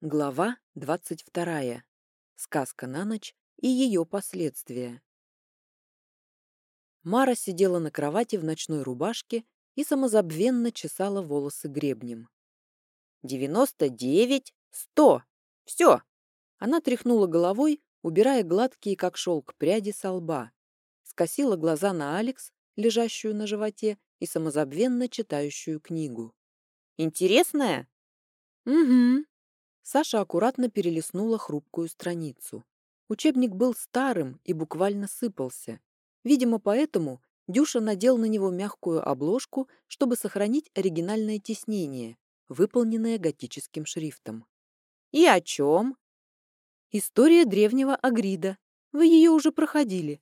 Глава 22. Сказка на ночь и ее последствия. Мара сидела на кровати в ночной рубашке и самозабвенно чесала волосы гребнем. «Девяносто девять, сто! Все!» Она тряхнула головой, убирая гладкие, как шелк, пряди со лба. Скосила глаза на Алекс, лежащую на животе и самозабвенно читающую книгу. «Интересная?» «Угу», Саша аккуратно перелистнула хрупкую страницу. Учебник был старым и буквально сыпался. Видимо, поэтому Дюша надел на него мягкую обложку, чтобы сохранить оригинальное тиснение, выполненное готическим шрифтом. «И о чем?» «История древнего Агрида. Вы ее уже проходили».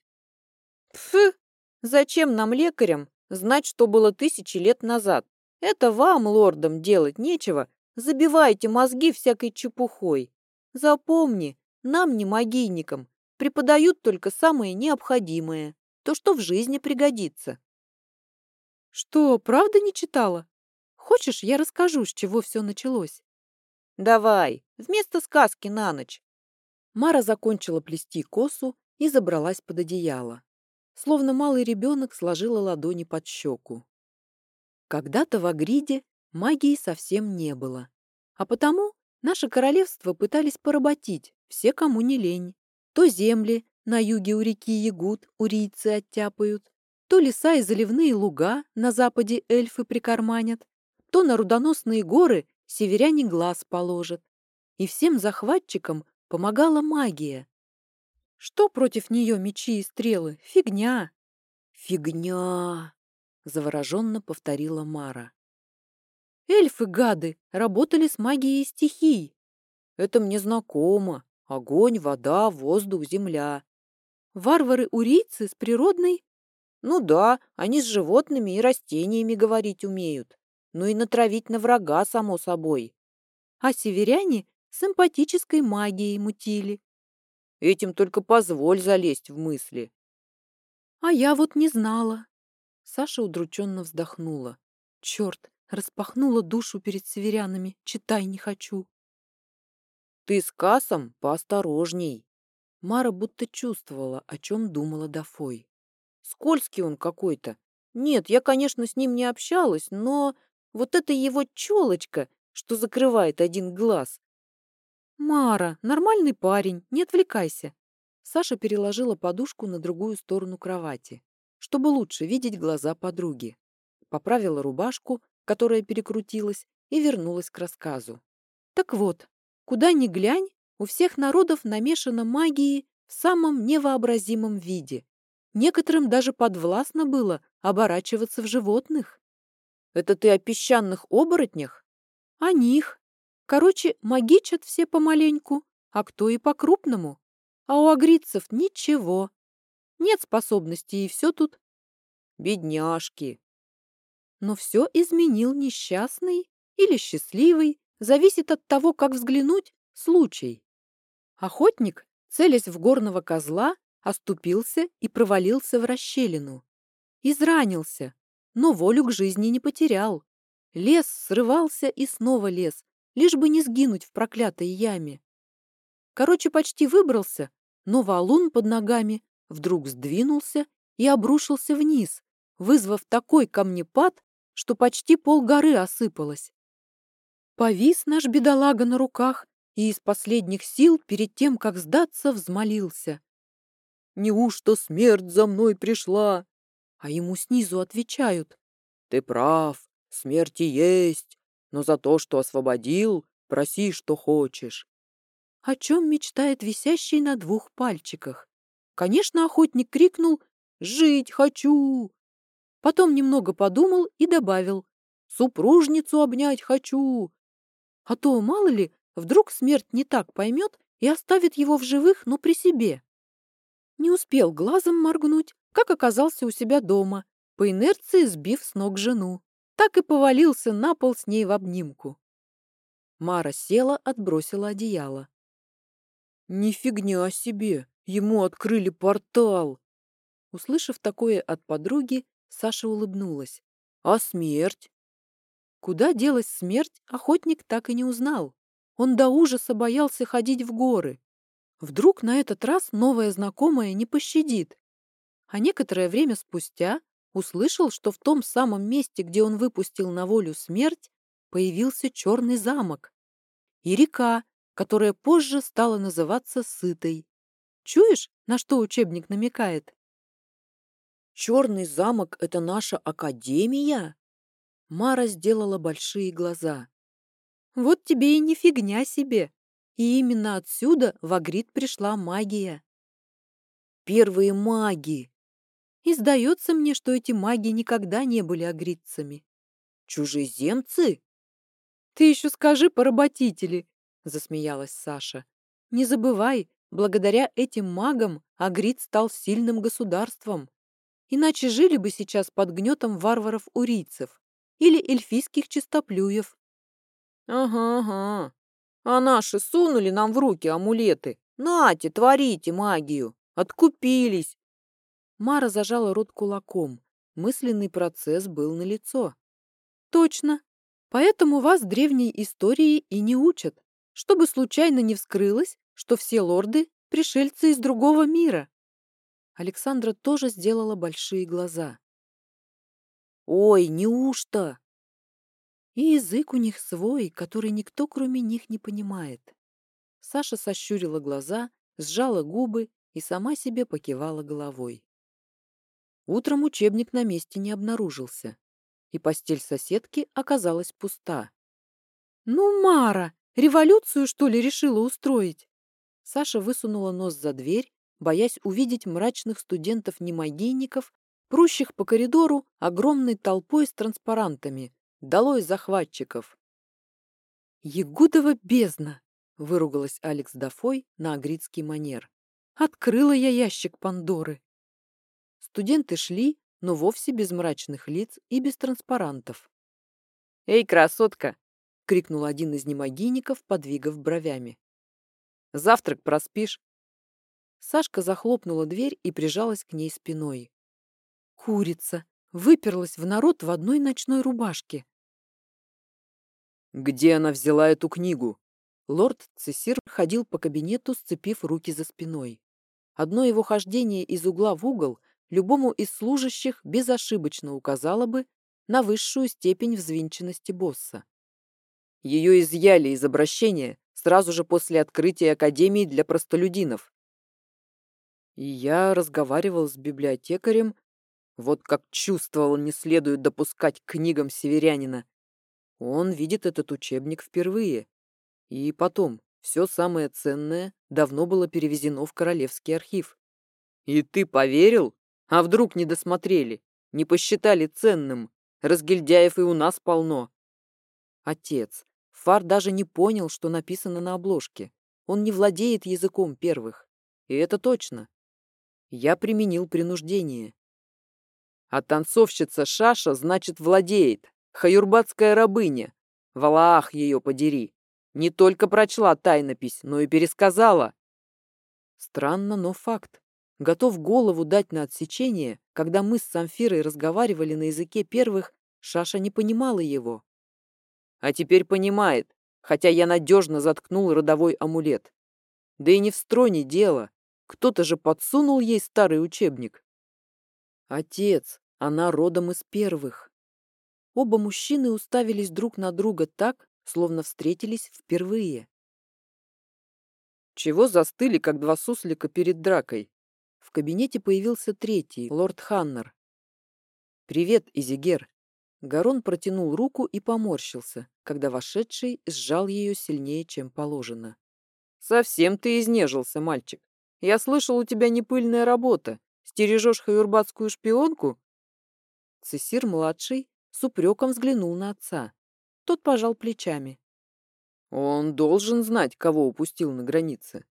«Пф! Зачем нам, лекарям, знать, что было тысячи лет назад? Это вам, лордам, делать нечего, Забивайте мозги всякой чепухой. Запомни, нам, не могильникам, преподают только самое необходимое, то, что в жизни пригодится. Что, правда не читала? Хочешь, я расскажу, с чего все началось? Давай, вместо сказки на ночь. Мара закончила плести косу и забралась под одеяло. Словно малый ребенок сложила ладони под щеку. Когда-то в Агриде магии совсем не было. А потому наше королевство пытались поработить все, кому не лень. То земли на юге у реки Ягут урийцы оттяпают, то леса и заливные луга на западе эльфы прикарманят, то на рудоносные горы северяне глаз положат. И всем захватчикам помогала магия. Что против нее мечи и стрелы? Фигня! Фигня! Завороженно повторила Мара. Эльфы-гады работали с магией стихий. Это мне знакомо. Огонь, вода, воздух, земля. Варвары-урийцы с природной? Ну да, они с животными и растениями говорить умеют. Ну и натравить на врага, само собой. А северяне с эмпатической магией мутили. Этим только позволь залезть в мысли. А я вот не знала. Саша удрученно вздохнула. Черт, Распахнула душу перед северянами. Читай не хочу. Ты с Касом поосторожней. Мара будто чувствовала, о чем думала Дафой. Скользкий он какой-то. Нет, я, конечно, с ним не общалась, но вот это его челочка, что закрывает один глаз. Мара, нормальный парень, не отвлекайся. Саша переложила подушку на другую сторону кровати, чтобы лучше видеть глаза подруги. Поправила рубашку, которая перекрутилась, и вернулась к рассказу. Так вот, куда ни глянь, у всех народов намешана магии в самом невообразимом виде. Некоторым даже подвластно было оборачиваться в животных. Это ты о песчаных оборотнях? О них. Короче, магичат все помаленьку, а кто и по-крупному. А у агрицев ничего. Нет способностей, и все тут. Бедняжки, но все изменил несчастный или счастливый, зависит от того, как взглянуть, случай. Охотник, целясь в горного козла, оступился и провалился в расщелину. Изранился, но волю к жизни не потерял. Лес срывался и снова лес, лишь бы не сгинуть в проклятой яме. Короче, почти выбрался, но валун под ногами вдруг сдвинулся и обрушился вниз, вызвав такой камнепад, что почти полгоры осыпалось. Повис наш бедолага на руках и из последних сил перед тем, как сдаться, взмолился. «Неужто смерть за мной пришла?» А ему снизу отвечают. «Ты прав, смерти есть, но за то, что освободил, проси, что хочешь». О чем мечтает висящий на двух пальчиках? Конечно, охотник крикнул «Жить хочу!» Потом немного подумал и добавил «Супружницу обнять хочу!» А то, мало ли, вдруг смерть не так поймет и оставит его в живых, но при себе. Не успел глазом моргнуть, как оказался у себя дома, по инерции сбив с ног жену. Так и повалился на пол с ней в обнимку. Мара села, отбросила одеяло. «Нифигня себе! Ему открыли портал!» Услышав такое от подруги, Саша улыбнулась. «А смерть?» Куда делась смерть, охотник так и не узнал. Он до ужаса боялся ходить в горы. Вдруг на этот раз новая знакомая не пощадит. А некоторое время спустя услышал, что в том самом месте, где он выпустил на волю смерть, появился черный замок и река, которая позже стала называться Сытой. Чуешь, на что учебник намекает? «Черный замок — это наша академия?» Мара сделала большие глаза. «Вот тебе и не фигня себе. И именно отсюда в Агрид пришла магия». «Первые маги!» И сдается мне, что эти маги никогда не были агридцами. «Чужеземцы?» «Ты еще скажи, поработители!» — засмеялась Саша. «Не забывай, благодаря этим магам Агрид стал сильным государством. Иначе жили бы сейчас под гнетом варваров-урийцев или эльфийских чистоплюев. «Ага, ага. А наши сунули нам в руки амулеты. Нате, творите магию. Откупились!» Мара зажала рот кулаком. Мысленный процесс был налицо. «Точно. Поэтому вас древней истории и не учат, чтобы случайно не вскрылось, что все лорды — пришельцы из другого мира. Александра тоже сделала большие глаза. «Ой, неужто?» И язык у них свой, который никто, кроме них, не понимает. Саша сощурила глаза, сжала губы и сама себе покивала головой. Утром учебник на месте не обнаружился, и постель соседки оказалась пуста. «Ну, Мара, революцию, что ли, решила устроить?» Саша высунула нос за дверь боясь увидеть мрачных студентов-немагийников, прущих по коридору огромной толпой с транспарантами. Долой захватчиков! «Ягудова бездна!» — выругалась Алекс Дафой на агридский манер. «Открыла я ящик Пандоры!» Студенты шли, но вовсе без мрачных лиц и без транспарантов. «Эй, красотка!» — крикнул один из немагийников, подвигав бровями. «Завтрак проспишь, Сашка захлопнула дверь и прижалась к ней спиной. Курица выперлась в народ в одной ночной рубашке. «Где она взяла эту книгу?» Лорд Цесир ходил по кабинету, сцепив руки за спиной. Одно его хождение из угла в угол любому из служащих безошибочно указало бы на высшую степень взвинченности босса. Ее изъяли из обращения сразу же после открытия Академии для простолюдинов. И я разговаривал с библиотекарем, вот как чувствовал, не следует допускать книгам северянина. Он видит этот учебник впервые. И потом, все самое ценное давно было перевезено в Королевский архив. И ты поверил? А вдруг не досмотрели? Не посчитали ценным? Разгильдяев и у нас полно. Отец. Фар даже не понял, что написано на обложке. Он не владеет языком первых. И это точно. Я применил принуждение. А танцовщица Шаша, значит, владеет. Хаюрбатская рабыня. Валаах ее подери. Не только прочла тайнопись, но и пересказала. Странно, но факт. Готов голову дать на отсечение, когда мы с Самфирой разговаривали на языке первых, Шаша не понимала его. А теперь понимает, хотя я надежно заткнул родовой амулет. Да и не в строне дело. Кто-то же подсунул ей старый учебник. Отец, она родом из первых. Оба мужчины уставились друг на друга так, словно встретились впервые. Чего застыли, как два суслика перед дракой? В кабинете появился третий, лорд Ханнер. «Привет, Изигер!» Гарон протянул руку и поморщился, когда вошедший сжал ее сильнее, чем положено. «Совсем ты изнежился, мальчик. Я слышал, у тебя не пыльная работа. Стережешь хаюрбатскую шпионку?» Цесир-младший с упреком взглянул на отца. Тот пожал плечами. «Он должен знать, кого упустил на границе».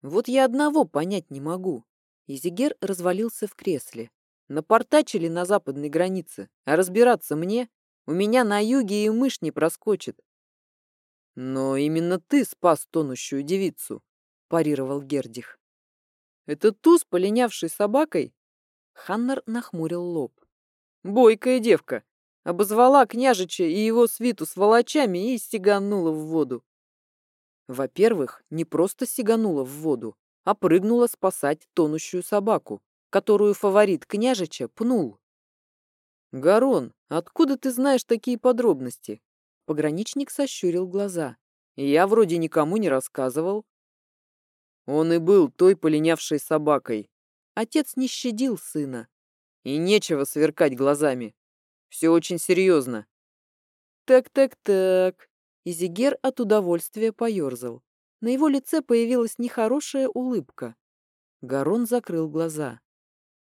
«Вот я одного понять не могу». Изигер развалился в кресле. «Напортачили на западной границе, а разбираться мне? У меня на юге и мышь не проскочит». «Но именно ты спас тонущую девицу», парировал Гердих. «Это туз, полинявший собакой?» Ханнер нахмурил лоб. «Бойкая девка! Обозвала княжича и его свиту с волочами и стеганула в воду. Во-первых, не просто сиганула в воду, а прыгнула спасать тонущую собаку, которую фаворит княжича пнул. «Гарон, откуда ты знаешь такие подробности?» Пограничник сощурил глаза. «Я вроде никому не рассказывал». Он и был той полинявшей собакой. Отец не щадил сына. И нечего сверкать глазами. Все очень серьезно. Так-так-так. Изигер от удовольствия поерзал. На его лице появилась нехорошая улыбка. Гарон закрыл глаза.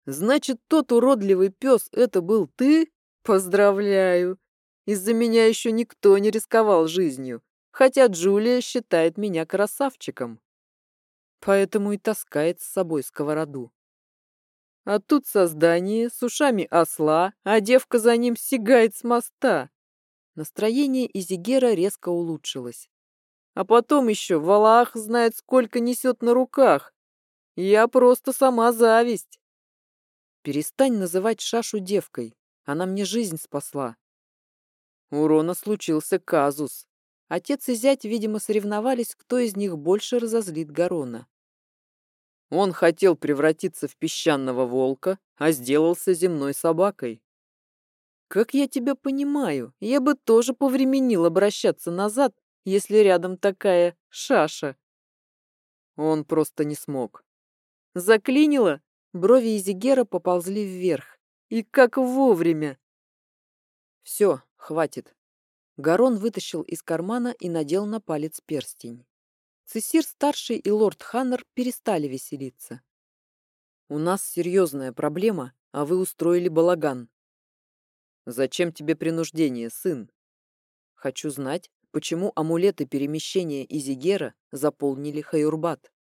«Значит, тот уродливый пес — это был ты? Поздравляю! Из-за меня еще никто не рисковал жизнью, хотя Джулия считает меня красавчиком. Поэтому и таскает с собой сковороду. А тут создание с ушами осла, а девка за ним сигает с моста. Настроение Изигера резко улучшилось. А потом еще Валах знает, сколько несет на руках. Я просто сама зависть. Перестань называть Шашу девкой. Она мне жизнь спасла. У Рона случился казус. Отец и зять, видимо, соревновались, кто из них больше разозлит Гарона. Он хотел превратиться в песчаного волка, а сделался земной собакой. Как я тебя понимаю, я бы тоже повременил обращаться назад, если рядом такая шаша. Он просто не смог. Заклинило, брови Изигера поползли вверх. И как вовремя. Все, хватит. Гарон вытащил из кармана и надел на палец перстень. Цесир-старший и лорд Ханнер перестали веселиться. «У нас серьезная проблема, а вы устроили балаган. Зачем тебе принуждение, сын? Хочу знать, почему амулеты перемещения Изигера заполнили Хайурбат.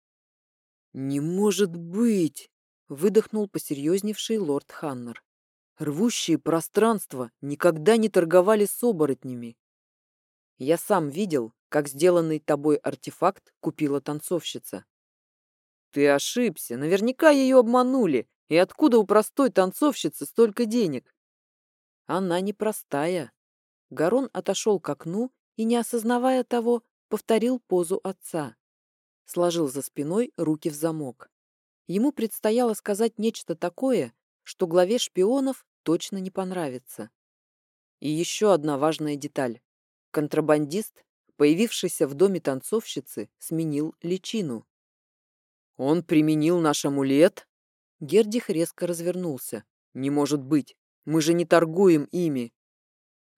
Не может быть! Выдохнул посерьезневший лорд Ханнер. Рвущие пространство никогда не торговали с оборотнями. Я сам видел, как сделанный тобой артефакт купила танцовщица. Ты ошибся, наверняка ее обманули. И откуда у простой танцовщицы столько денег? Она непростая. Гарон отошел к окну и, не осознавая того, повторил позу отца. Сложил за спиной руки в замок. Ему предстояло сказать нечто такое, что главе шпионов точно не понравится. И еще одна важная деталь. Контрабандист, появившийся в доме танцовщицы, сменил личину. «Он применил наш амулет?» Гердих резко развернулся. «Не может быть! Мы же не торгуем ими.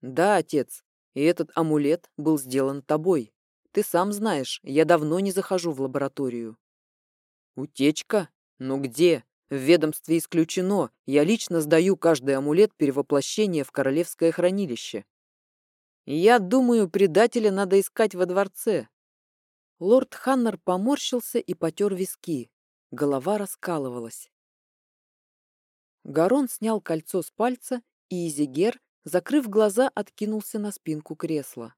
Да, отец, и этот амулет был сделан тобой. Ты сам знаешь, я давно не захожу в лабораторию. Утечка? Ну где? В ведомстве исключено. Я лично сдаю каждый амулет перевоплощения в королевское хранилище. Я думаю, предателя надо искать во дворце. Лорд Ханнер поморщился и потер виски. Голова раскалывалась. Гарон снял кольцо с пальца, и Изигер, закрыв глаза, откинулся на спинку кресла.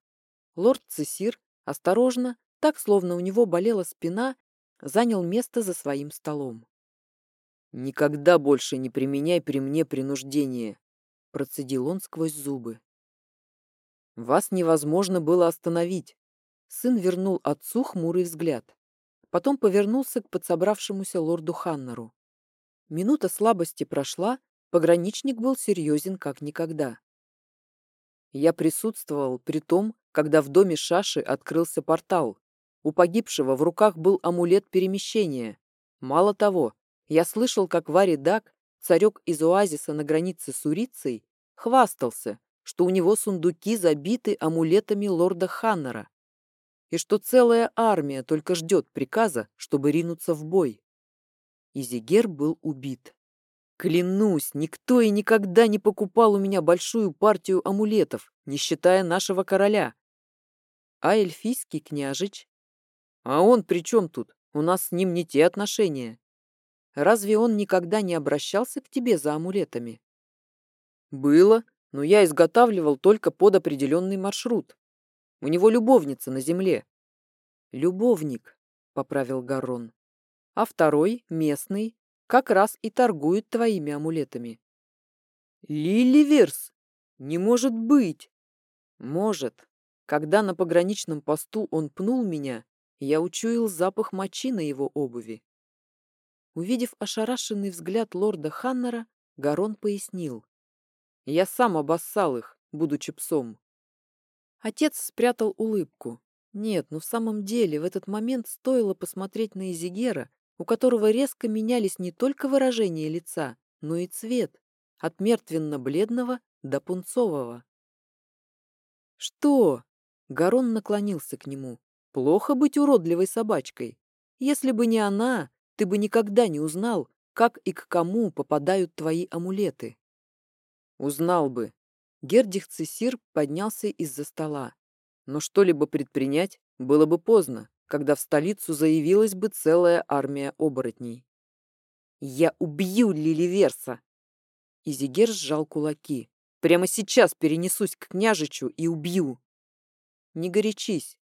Лорд Цесир, осторожно, так, словно у него болела спина, занял место за своим столом. «Никогда больше не применяй при мне принуждение», — процедил он сквозь зубы. «Вас невозможно было остановить». Сын вернул отцу хмурый взгляд. Потом повернулся к подсобравшемуся лорду Ханнеру. Минута слабости прошла, пограничник был серьезен как никогда. Я присутствовал при том, когда в доме Шаши открылся портал. У погибшего в руках был амулет перемещения. Мало того, я слышал, как Вари Дак, царек из оазиса на границе с Урицей, хвастался, что у него сундуки забиты амулетами лорда Ханнера и что целая армия только ждет приказа, чтобы ринуться в бой. Изигер был убит. Клянусь, никто и никогда не покупал у меня большую партию амулетов, не считая нашего короля. А эльфийский княжич? А он при чем тут? У нас с ним не те отношения. Разве он никогда не обращался к тебе за амулетами? Было, но я изготавливал только под определенный маршрут. У него любовница на земле. Любовник, поправил Гаррон а второй, местный, как раз и торгует твоими амулетами. Лиливерс? Не может быть! Может. Когда на пограничном посту он пнул меня, Я учуял запах мочи на его обуви. Увидев ошарашенный взгляд лорда Ханнера, Гарон пояснил. Я сам обоссал их, будучи псом. Отец спрятал улыбку. Нет, ну в самом деле в этот момент стоило посмотреть на Изигера, у которого резко менялись не только выражение лица, но и цвет, от мертвенно-бледного до пунцового. «Что?» — Гарон наклонился к нему. «Плохо быть уродливой собачкой. Если бы не она, ты бы никогда не узнал, как и к кому попадают твои амулеты». «Узнал бы». Гердих Цесир поднялся из-за стола. Но что-либо предпринять было бы поздно, когда в столицу заявилась бы целая армия оборотней. «Я убью Лиливерса!» Изигер сжал кулаки. «Прямо сейчас перенесусь к княжичу и убью!» «Не горячись!»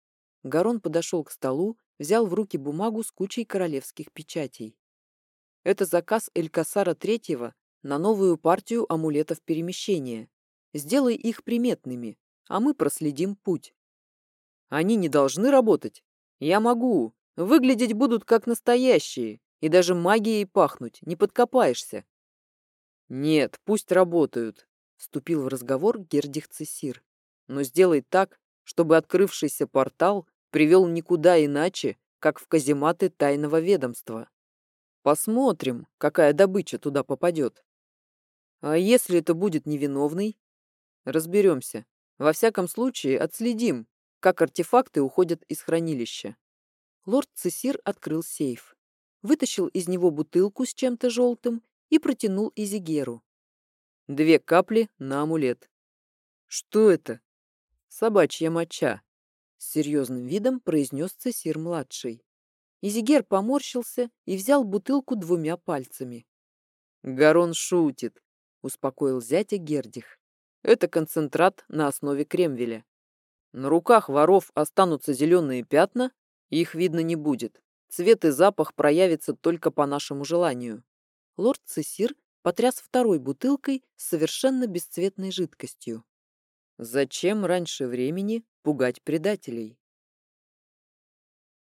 Гарон подошел к столу, взял в руки бумагу с кучей королевских печатей. Это заказ Элькасара Третьего на новую партию амулетов перемещения. Сделай их приметными, а мы проследим путь. Они не должны работать. Я могу. Выглядеть будут как настоящие. И даже магией пахнуть, не подкопаешься. Нет, пусть работают, вступил в разговор Гердих Цесир. Но сделай так, чтобы открывшийся портал привел никуда иначе, как в казематы тайного ведомства. Посмотрим, какая добыча туда попадет. А если это будет невиновный? Разберемся. Во всяком случае, отследим, как артефакты уходят из хранилища. Лорд Цесир открыл сейф, вытащил из него бутылку с чем-то желтым и протянул Изигеру. Две капли на амулет. Что это? Собачья моча. С серьезным видом произнес Цесир-младший. Изигер поморщился и взял бутылку двумя пальцами. «Гарон шутит», — успокоил зятя Гердих. «Это концентрат на основе кремвеля. На руках воров останутся зеленые пятна, их видно не будет. Цвет и запах проявятся только по нашему желанию. Лорд Цесир потряс второй бутылкой с совершенно бесцветной жидкостью. Зачем раньше времени пугать предателей?